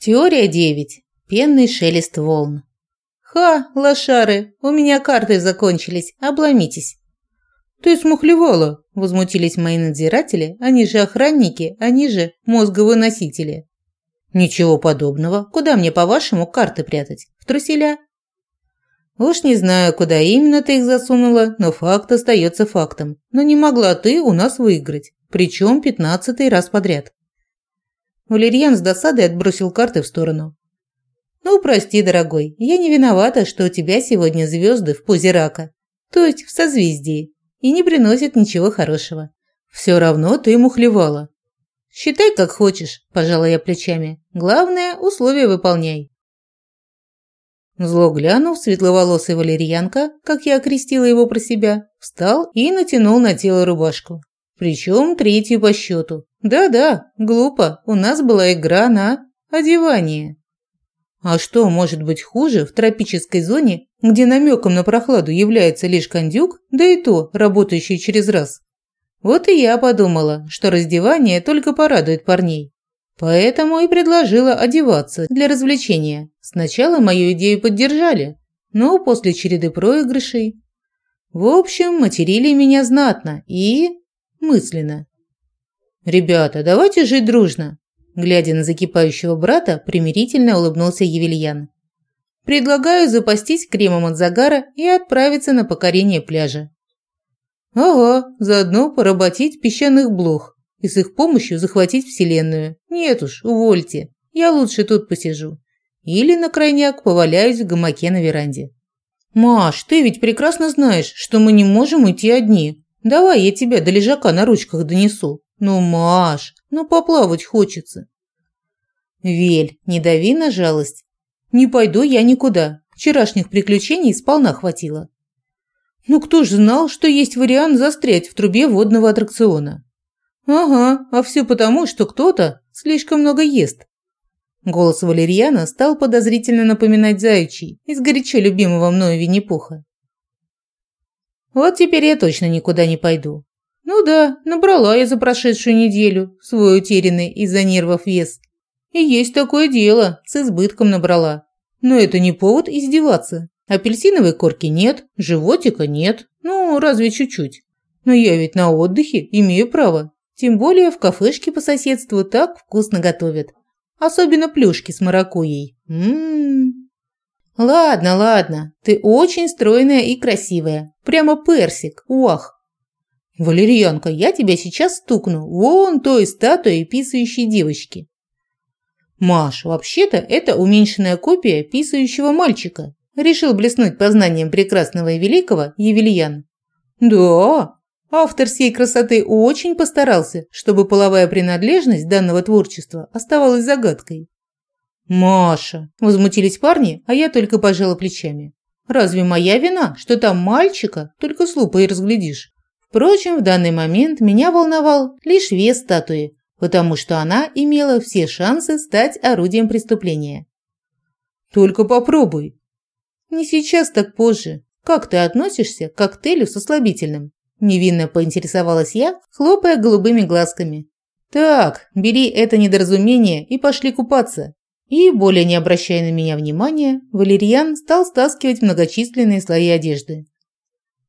Теория 9. Пенный шелест волн. «Ха, лошары, у меня карты закончились, обломитесь». «Ты смухлевала», – возмутились мои надзиратели, они же охранники, они же мозговыносители. «Ничего подобного. Куда мне, по-вашему, карты прятать? В труселя?» «Уж не знаю, куда именно ты их засунула, но факт остается фактом. Но не могла ты у нас выиграть, причем пятнадцатый раз подряд». Валерьян с досадой отбросил карты в сторону. «Ну, прости, дорогой, я не виновата, что у тебя сегодня звезды в позе рака, то есть в созвездии, и не приносят ничего хорошего. Все равно ты ему хлевала». «Считай, как хочешь», – пожала я плечами. «Главное, условия выполняй». Зло глянув, светловолосый валерьянка, как я окрестила его про себя, встал и натянул на тело рубашку. Причем третью по счету. Да-да, глупо, у нас была игра на одевание. А что может быть хуже в тропической зоне, где намеком на прохладу является лишь кондюк, да и то работающий через раз? Вот и я подумала, что раздевание только порадует парней. Поэтому и предложила одеваться для развлечения. Сначала мою идею поддержали, но после череды проигрышей... В общем, материли меня знатно и мысленно. «Ребята, давайте жить дружно!» Глядя на закипающего брата, примирительно улыбнулся Евельян. «Предлагаю запастись кремом от загара и отправиться на покорение пляжа». «Ага, заодно поработить песчаных блох и с их помощью захватить Вселенную. Нет уж, увольте, я лучше тут посижу. Или на крайняк поваляюсь в гамаке на веранде». «Маш, ты ведь прекрасно знаешь, что мы не можем уйти одни. Давай я тебя до лежака на ручках донесу. Ну, Маш, ну поплавать хочется. Вель, не дави на жалость. Не пойду я никуда. Вчерашних приключений сполна хватило. Ну кто ж знал, что есть вариант застрять в трубе водного аттракциона? Ага, а все потому, что кто-то слишком много ест. Голос Валерьяна стал подозрительно напоминать заячий из горячо любимого мною Винни-Пуха. Вот теперь я точно никуда не пойду. Ну да, набрала я за прошедшую неделю свой утерянный из-за нервов вес. И есть такое дело, с избытком набрала. Но это не повод издеваться. Апельсиновой корки нет, животика нет, ну, разве чуть-чуть. Но я ведь на отдыхе, имею право. Тем более в кафешке по соседству так вкусно готовят. Особенно плюшки с маракуйей. Ммм. Ладно, ладно, ты очень стройная и красивая. Прямо персик, уах. Валерьянка, я тебя сейчас стукну, вон той статуей писающей девочки. Маш, вообще-то это уменьшенная копия писающего мальчика. Решил блеснуть познанием прекрасного и великого Евельян. Да, автор всей красоты очень постарался, чтобы половая принадлежность данного творчества оставалась загадкой. «Маша!» – возмутились парни, а я только пожала плечами. «Разве моя вина, что там мальчика только с лупой разглядишь?» Впрочем, в данный момент меня волновал лишь вес статуи, потому что она имела все шансы стать орудием преступления. «Только попробуй!» «Не сейчас, так позже. Как ты относишься к коктейлю со слабительным?» Невинно поинтересовалась я, хлопая голубыми глазками. «Так, бери это недоразумение и пошли купаться. И, более не обращая на меня внимания, Валерьян стал стаскивать многочисленные слои одежды.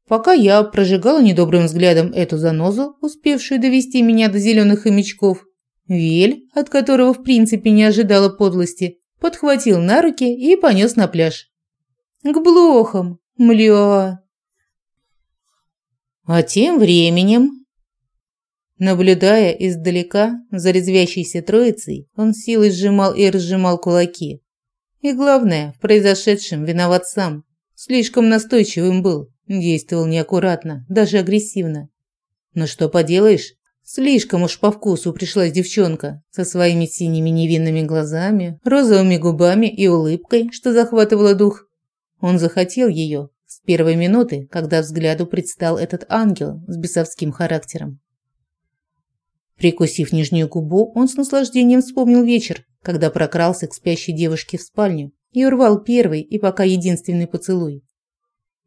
Пока я прожигала недобрым взглядом эту занозу, успевшую довести меня до зеленых хомячков, Вель, от которого в принципе не ожидала подлости, подхватил на руки и понес на пляж. К блохам, мля. А тем временем Наблюдая издалека за резвящейся троицей, он силой сжимал и разжимал кулаки. И главное, в произошедшем виноват сам. Слишком настойчивым был, действовал неаккуратно, даже агрессивно. Но что поделаешь, слишком уж по вкусу пришлась девчонка со своими синими невинными глазами, розовыми губами и улыбкой, что захватывала дух. Он захотел ее с первой минуты, когда взгляду предстал этот ангел с бесовским характером. Прикусив нижнюю губу, он с наслаждением вспомнил вечер, когда прокрался к спящей девушке в спальню и урвал первый и пока единственный поцелуй.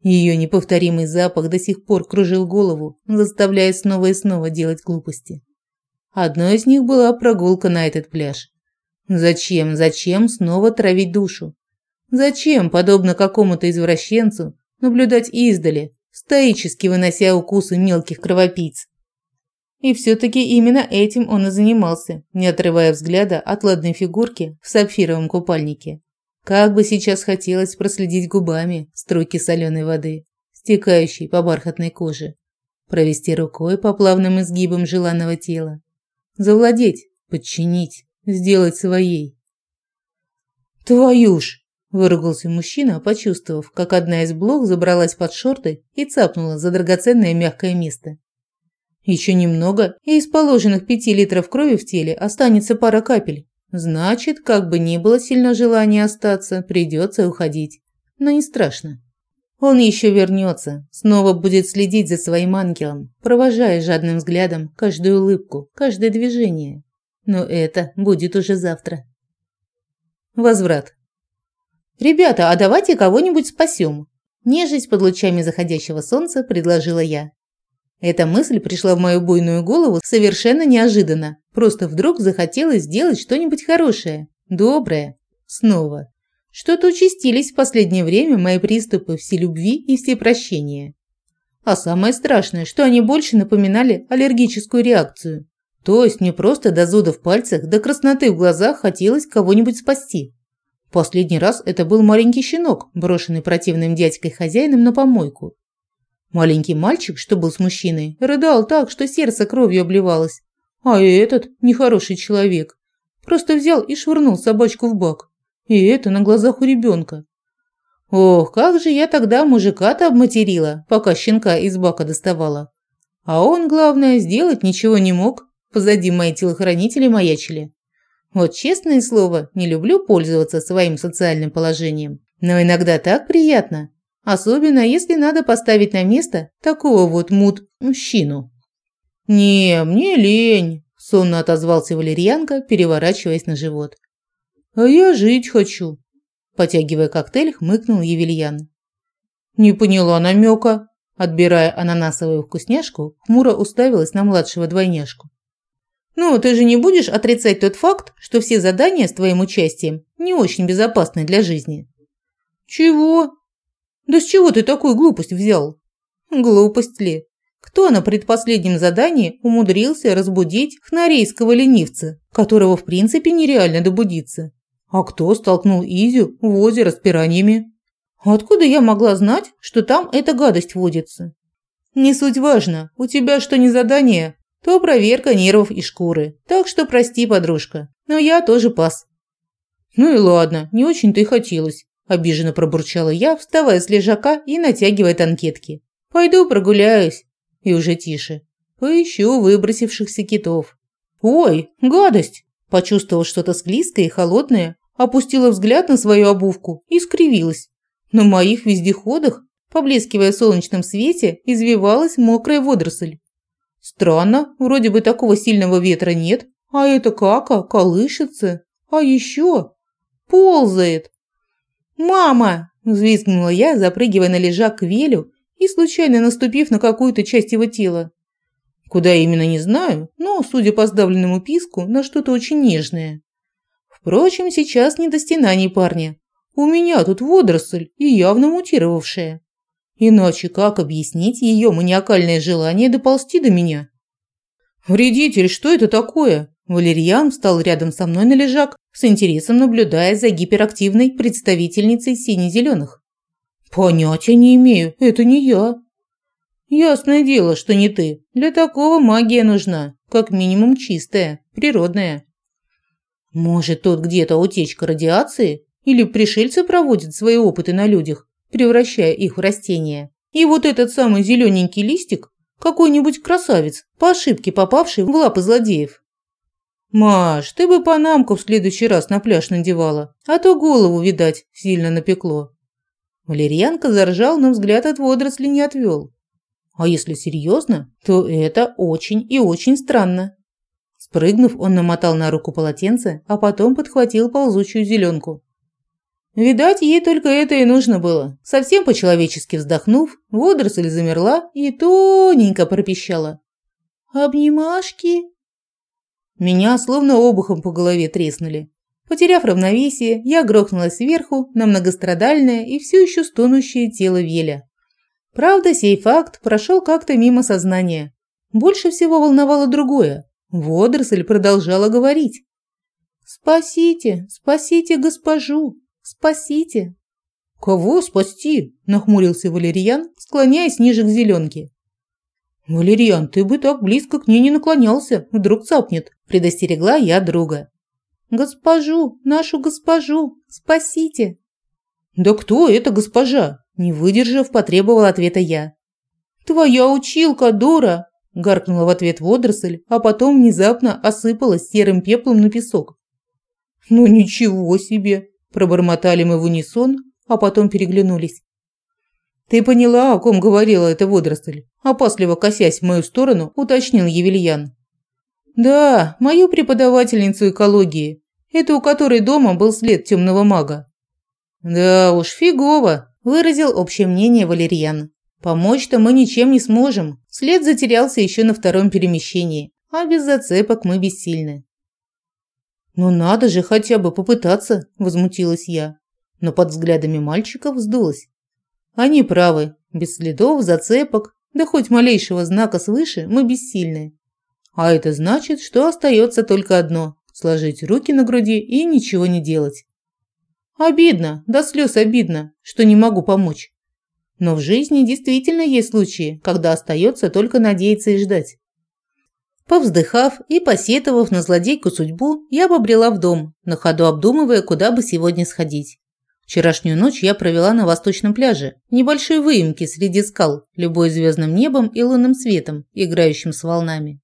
Ее неповторимый запах до сих пор кружил голову, заставляя снова и снова делать глупости. Одной из них была прогулка на этот пляж. Зачем, зачем снова травить душу? Зачем, подобно какому-то извращенцу, наблюдать издали, стоически вынося укусы мелких кровопийц? И все-таки именно этим он и занимался, не отрывая взгляда от ладной фигурки в сапфировом купальнике. Как бы сейчас хотелось проследить губами струйки соленой воды, стекающей по бархатной коже, провести рукой по плавным изгибам желанного тела, завладеть, подчинить, сделать своей. «Твою ж!» – выругался мужчина, почувствовав, как одна из блох забралась под шорты и цапнула за драгоценное мягкое место. Еще немного, и из положенных пяти литров крови в теле останется пара капель. Значит, как бы ни было сильно желания остаться, придется уходить. Но не страшно. Он еще вернется, снова будет следить за своим ангелом, провожая жадным взглядом каждую улыбку, каждое движение. Но это будет уже завтра. Возврат. «Ребята, а давайте кого-нибудь спасем?» Нежесть под лучами заходящего солнца предложила я. Эта мысль пришла в мою буйную голову совершенно неожиданно. Просто вдруг захотелось сделать что-нибудь хорошее, доброе. Снова. Что-то участились в последнее время мои приступы вселюбви и всепрощения. А самое страшное, что они больше напоминали аллергическую реакцию. То есть мне просто до зуда в пальцах, до красноты в глазах хотелось кого-нибудь спасти. Последний раз это был маленький щенок, брошенный противным дядькой-хозяином на помойку. Маленький мальчик, что был с мужчиной, рыдал так, что сердце кровью обливалось. А этот, нехороший человек, просто взял и швырнул собачку в бак. И это на глазах у ребенка. Ох, как же я тогда мужика-то обматерила, пока щенка из бака доставала. А он, главное, сделать ничего не мог. Позади мои телохранители маячили. Вот честное слово, не люблю пользоваться своим социальным положением. Но иногда так приятно, Особенно, если надо поставить на место такого вот муд-мужчину. «Не, мне лень», – сонно отозвался валерьянка, переворачиваясь на живот. «А я жить хочу», – потягивая коктейль, хмыкнул Евельян. «Не поняла намека», – отбирая ананасовую вкусняшку, хмуро уставилась на младшего двойняшку. «Ну, ты же не будешь отрицать тот факт, что все задания с твоим участием не очень безопасны для жизни?» «Чего?» Да с чего ты такую глупость взял? Глупость ли? Кто на предпоследнем задании умудрился разбудить хнарейского ленивца, которого в принципе нереально добудиться? А кто столкнул Изю в озеро с пираньями? Откуда я могла знать, что там эта гадость водится? Не суть важно, у тебя что не задание, то проверка нервов и шкуры. Так что прости, подружка, но я тоже пас. Ну и ладно, не очень-то и хотелось. Обиженно пробурчала я, вставая с лежака и натягивая танкетки. «Пойду прогуляюсь». И уже тише. «Поищу выбросившихся китов». «Ой, гадость!» Почувствовала что-то склизкое и холодное, опустила взгляд на свою обувку и скривилась. На моих вездеходах, поблескивая в солнечном свете, извивалась мокрая водоросль. Странно, вроде бы такого сильного ветра нет, а эта кака колышется, а еще ползает. «Мама!» – взвизгнула я, запрыгивая на лежак к Велю и случайно наступив на какую-то часть его тела. Куда именно не знаю, но, судя по сдавленному писку, на что-то очень нежное. Впрочем, сейчас не до стенаний парня. У меня тут водоросль и явно мутировавшая. Иначе как объяснить ее маниакальное желание доползти до меня? «Вредитель, что это такое?» Валерьян встал рядом со мной на лежак, с интересом наблюдая за гиперактивной представительницей сине-зеленых. «Понятия не имею, это не я». «Ясное дело, что не ты. Для такого магия нужна, как минимум чистая, природная». «Может, тут где-то утечка радиации? Или пришельцы проводят свои опыты на людях, превращая их в растения? И вот этот самый зелененький листик – какой-нибудь красавец, по ошибке попавший в лапы злодеев?» «Маш, ты бы панамку в следующий раз на пляж надевала, а то голову, видать, сильно напекло». Валерьянка заржал, но взгляд от водоросли не отвел. А если серьезно, то это очень и очень странно. Спрыгнув, он намотал на руку полотенце, а потом подхватил ползучую зеленку. Видать, ей только это и нужно было. Совсем по-человечески вздохнув, водоросль замерла и тоненько пропищала. «Обнимашки?» Меня словно обухом по голове треснули. Потеряв равновесие, я грохнулась сверху на многострадальное и все еще стонущее тело Веля. Правда, сей факт прошел как-то мимо сознания. Больше всего волновало другое. Водоросль продолжала говорить. «Спасите, спасите госпожу, спасите!» «Кого спасти?» – нахмурился Валерьян, склоняясь ниже к зеленке. «Валерьян, ты бы так близко к ней не наклонялся, вдруг цапнет», – предостерегла я друга. «Госпожу, нашу госпожу, спасите!» «Да кто эта госпожа?» – не выдержав, потребовал ответа я. «Твоя училка, дура!» – гаркнула в ответ водоросль, а потом внезапно осыпалась серым пеплом на песок. «Ну ничего себе!» – пробормотали мы в унисон, а потом переглянулись. «Ты поняла, о ком говорила эта водоросль?» Опасливо косясь в мою сторону, уточнил Евельян. «Да, мою преподавательницу экологии, эту, у которой дома был след темного мага». «Да уж, фигово», – выразил общее мнение Валерьян. «Помочь-то мы ничем не сможем. След затерялся еще на втором перемещении, а без зацепок мы бессильны». «Ну надо же хотя бы попытаться», – возмутилась я. Но под взглядами мальчиков вздулась. Они правы. Без следов, зацепок, да хоть малейшего знака свыше мы бессильны. А это значит, что остается только одно – сложить руки на груди и ничего не делать. Обидно, до слез обидно, что не могу помочь. Но в жизни действительно есть случаи, когда остается только надеяться и ждать. Повздыхав и посетовав на злодейку судьбу, я побрела в дом, на ходу обдумывая, куда бы сегодня сходить. Вчерашнюю ночь я провела на восточном пляже, в небольшой выемке среди скал, любой звездным небом и лунным светом, играющим с волнами.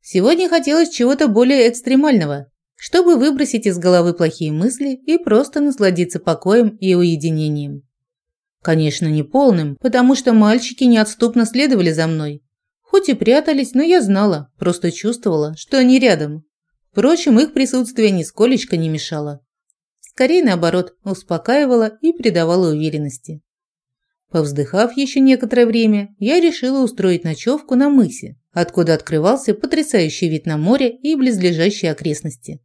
Сегодня хотелось чего-то более экстремального, чтобы выбросить из головы плохие мысли и просто насладиться покоем и уединением. Конечно, не полным, потому что мальчики неотступно следовали за мной. Хоть и прятались, но я знала, просто чувствовала, что они рядом. Впрочем, их присутствие нисколечко не мешало. Скорее наоборот, успокаивала и придавала уверенности. Повздыхав еще некоторое время, я решила устроить ночевку на мысе, откуда открывался потрясающий вид на море и близлежащие окрестности.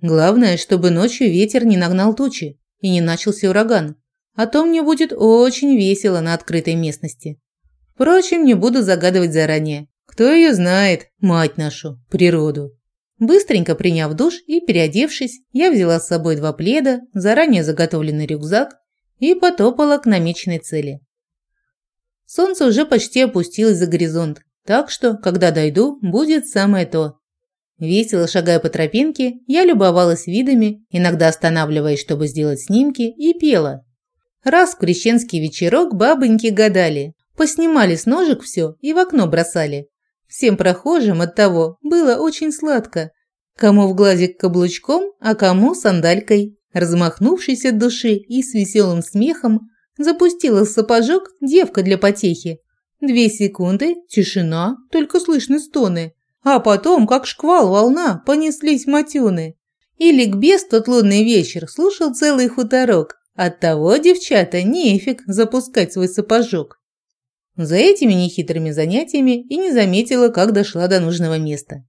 Главное, чтобы ночью ветер не нагнал тучи и не начался ураган, а то мне будет очень весело на открытой местности. Впрочем, не буду загадывать заранее. Кто ее знает, мать нашу, природу. Быстренько приняв душ и переодевшись, я взяла с собой два пледа, заранее заготовленный рюкзак и потопала к намеченной цели. Солнце уже почти опустилось за горизонт, так что, когда дойду, будет самое то. Весело шагая по тропинке, я любовалась видами, иногда останавливаясь, чтобы сделать снимки, и пела. Раз в крещенский вечерок бабоньки гадали, поснимали с ножек все и в окно бросали. Всем прохожим от того было очень сладко. Кому в глазик каблучком, а кому сандалькой. Размахнувшись от души и с веселым смехом, запустила сапожок девка для потехи. Две секунды, тишина, только слышны стоны. А потом, как шквал волна, понеслись матюны. И ликбез тот лунный вечер слушал целый хуторок. Оттого, девчата, нефиг запускать свой сапожок. За этими нехитрыми занятиями и не заметила, как дошла до нужного места.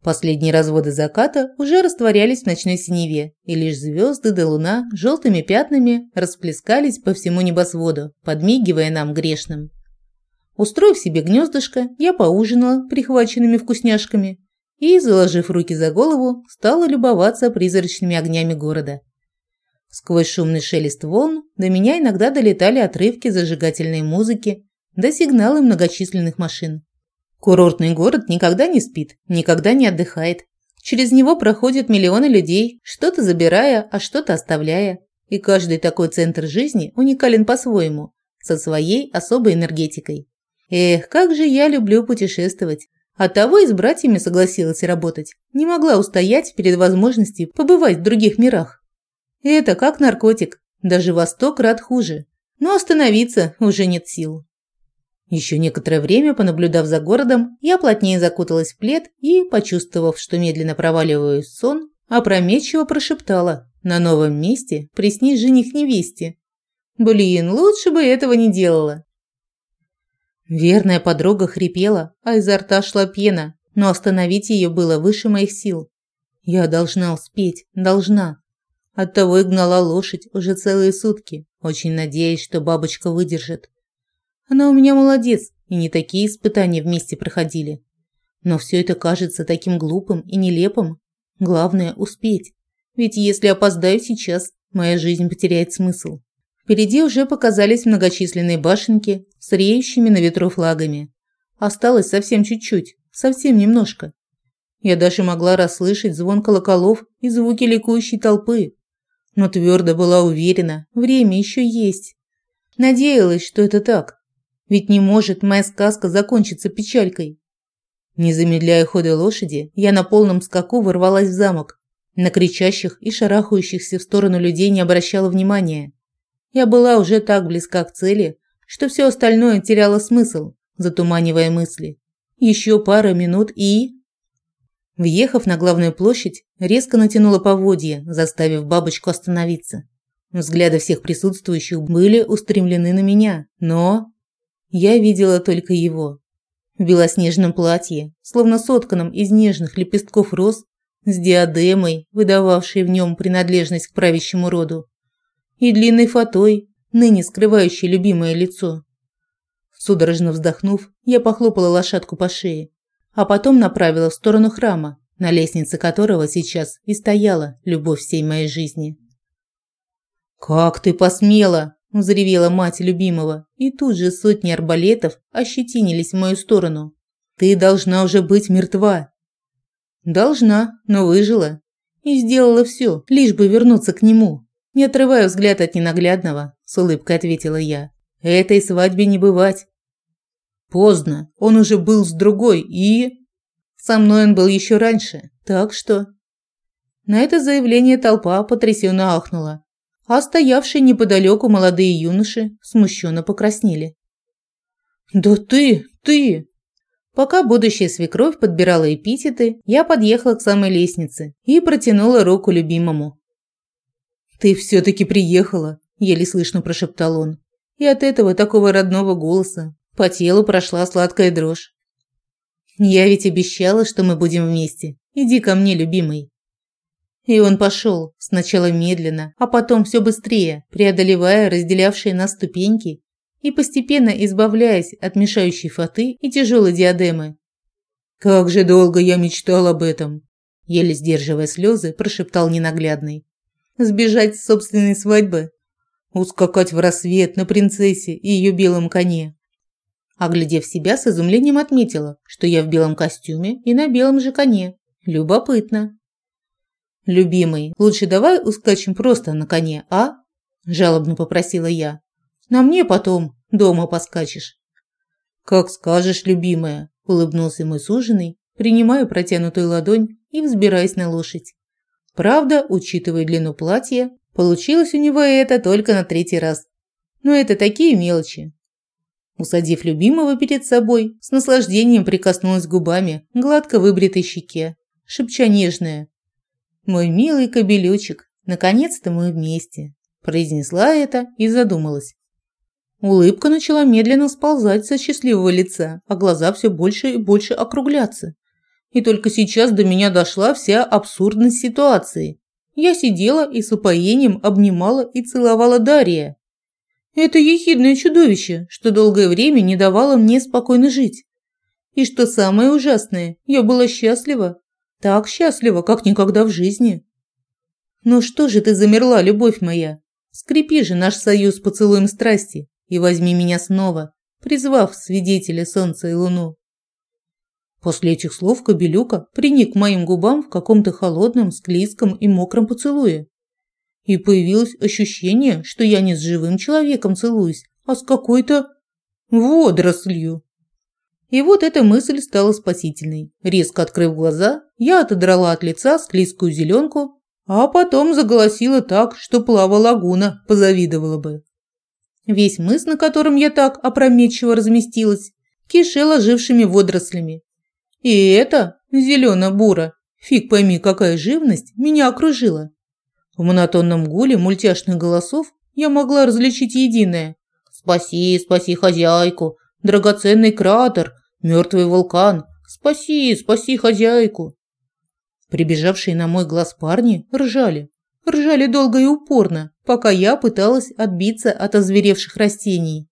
Последние разводы заката уже растворялись в ночной синеве, и лишь звезды да луна желтыми пятнами расплескались по всему небосводу, подмигивая нам грешным. Устроив себе гнездышко, я поужинала прихваченными вкусняшками и, заложив руки за голову, стала любоваться призрачными огнями города. Сквозь шумный шелест волн до меня иногда долетали отрывки зажигательной музыки, до сигналы многочисленных машин. Курортный город никогда не спит, никогда не отдыхает. Через него проходят миллионы людей, что-то забирая, а что-то оставляя. И каждый такой центр жизни уникален по-своему, со своей особой энергетикой. Эх, как же я люблю путешествовать. Оттого и с братьями согласилась работать. Не могла устоять перед возможностью побывать в других мирах. Это как наркотик, даже во сто крат хуже. Но остановиться уже нет сил. Еще некоторое время, понаблюдав за городом, я плотнее закуталась в плед и, почувствовав, что медленно проваливаюсь в сон, опрометчиво прошептала «На новом месте приснись жених невесте». Блин, лучше бы этого не делала. Верная подруга хрипела, а изо рта шла пена, но остановить ее было выше моих сил. Я должна успеть, должна. Оттого и гнала лошадь уже целые сутки, очень надеясь, что бабочка выдержит. Она у меня молодец, и не такие испытания вместе проходили. Но все это кажется таким глупым и нелепым. Главное – успеть. Ведь если опоздаю сейчас, моя жизнь потеряет смысл. Впереди уже показались многочисленные башенки с реющими на ветру флагами. Осталось совсем чуть-чуть, совсем немножко. Я даже могла расслышать звон колоколов и звуки ликующей толпы. Но твердо была уверена, время еще есть. Надеялась, что это так. Ведь не может моя сказка закончиться печалькой. Не замедляя хода лошади, я на полном скаку ворвалась в замок. На кричащих и шарахающихся в сторону людей не обращала внимания. Я была уже так близка к цели, что все остальное теряло смысл, затуманивая мысли. Еще пара минут и... Въехав на главную площадь, резко натянула поводья, заставив бабочку остановиться. Взгляды всех присутствующих были устремлены на меня, но... Я видела только его. В белоснежном платье, словно сотканном из нежных лепестков роз, с диадемой, выдававшей в нем принадлежность к правящему роду, и длинной фатой, ныне скрывающей любимое лицо. Судорожно вздохнув, я похлопала лошадку по шее, а потом направила в сторону храма, на лестнице которого сейчас и стояла любовь всей моей жизни. «Как ты посмела!» – взревела мать любимого, и тут же сотни арбалетов ощетинились в мою сторону. «Ты должна уже быть мертва!» «Должна, но выжила. И сделала все, лишь бы вернуться к нему. Не отрывая взгляд от ненаглядного, с улыбкой ответила я. Этой свадьбе не бывать. Поздно, он уже был с другой и... Со мной он был еще раньше, так что... На это заявление толпа потрясенно ахнула, а стоявшие неподалеку молодые юноши смущенно покраснели. «Да ты, ты!» Пока будущая свекровь подбирала эпитеты, я подъехала к самой лестнице и протянула руку любимому. «Ты все-таки приехала», – еле слышно прошептал он. И от этого такого родного голоса по телу прошла сладкая дрожь. «Я ведь обещала, что мы будем вместе. Иди ко мне, любимый». И он пошел, сначала медленно, а потом все быстрее, преодолевая разделявшие нас ступеньки и постепенно избавляясь от мешающей фаты и тяжелой диадемы. «Как же долго я мечтал об этом!» Еле сдерживая слезы, прошептал ненаглядный. «Сбежать с собственной свадьбы? Ускакать в рассвет на принцессе и ее белом коне?» Оглядев себя, с изумлением отметила, что я в белом костюме и на белом же коне. Любопытно. «Любимый, лучше давай ускачем просто на коне, а?» – жалобно попросила я. «На мне потом дома поскачешь». «Как скажешь, любимая», – улыбнулся мой суженый, принимая протянутую ладонь и взбираясь на лошадь. Правда, учитывая длину платья, получилось у него это только на третий раз. Но это такие мелочи. Усадив любимого перед собой, с наслаждением прикоснулась губами к гладко выбритой щеке, шепча нежное мой милый кобелючек, наконец-то мы вместе. Произнесла это и задумалась. Улыбка начала медленно сползать со счастливого лица, а глаза все больше и больше округляться. И только сейчас до меня дошла вся абсурдность ситуации. Я сидела и с упоением обнимала и целовала Дария. Это ехидное чудовище, что долгое время не давало мне спокойно жить. И что самое ужасное, я была счастлива, так счастлива, как никогда в жизни. Ну что же ты замерла, любовь моя? Скрепи же наш союз поцелуем страсти и возьми меня снова, призвав свидетеля солнца и луну. После этих слов Кобелюка приник к моим губам в каком-то холодном, склизком и мокром поцелуе. И появилось ощущение, что я не с живым человеком целуюсь, а с какой-то водорослью. И вот эта мысль стала спасительной. Резко открыв глаза, я отодрала от лица склизкую зеленку, а потом заголосила так, что плава лагуна позавидовала бы. Весь мыс, на котором я так опрометчиво разместилась, кишел ожившими водорослями. И это, зелено-бура, фиг пойми, какая живность, меня окружила. В монотонном гуле мультяшных голосов я могла различить единое. «Спаси, спаси хозяйку! Драгоценный кратер! Мертвый вулкан! Спаси, спаси хозяйку!» Прибежавшие на мой глаз парни ржали. Ржали долго и упорно, пока я пыталась отбиться от озверевших растений.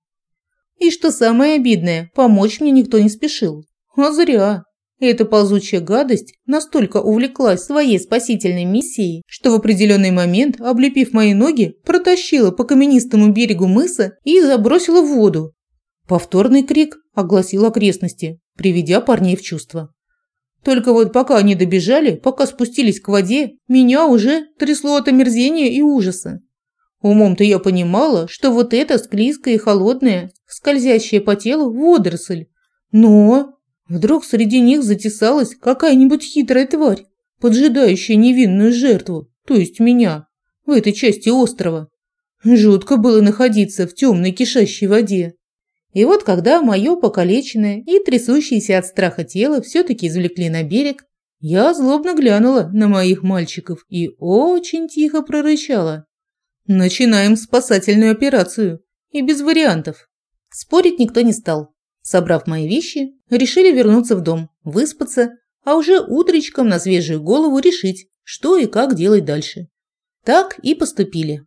И что самое обидное, помочь мне никто не спешил. А зря. Эта ползучая гадость настолько увлеклась своей спасительной миссией, что в определенный момент, облепив мои ноги, протащила по каменистому берегу мыса и забросила в воду. Повторный крик огласил окрестности, приведя парней в чувство. Только вот пока они добежали, пока спустились к воде, меня уже трясло от омерзения и ужаса. Умом-то я понимала, что вот эта склизкая и холодная, скользящая по телу водоросль. Но вдруг среди них затесалась какая-нибудь хитрая тварь, поджидающая невинную жертву, то есть меня, в этой части острова. Жутко было находиться в темной кишащей воде. И вот когда мое покалеченное и трясущееся от страха тело все-таки извлекли на берег, я злобно глянула на моих мальчиков и очень тихо прорычала. «Начинаем спасательную операцию. И без вариантов». Спорить никто не стал. Собрав мои вещи, решили вернуться в дом, выспаться, а уже утречком на свежую голову решить, что и как делать дальше. Так и поступили.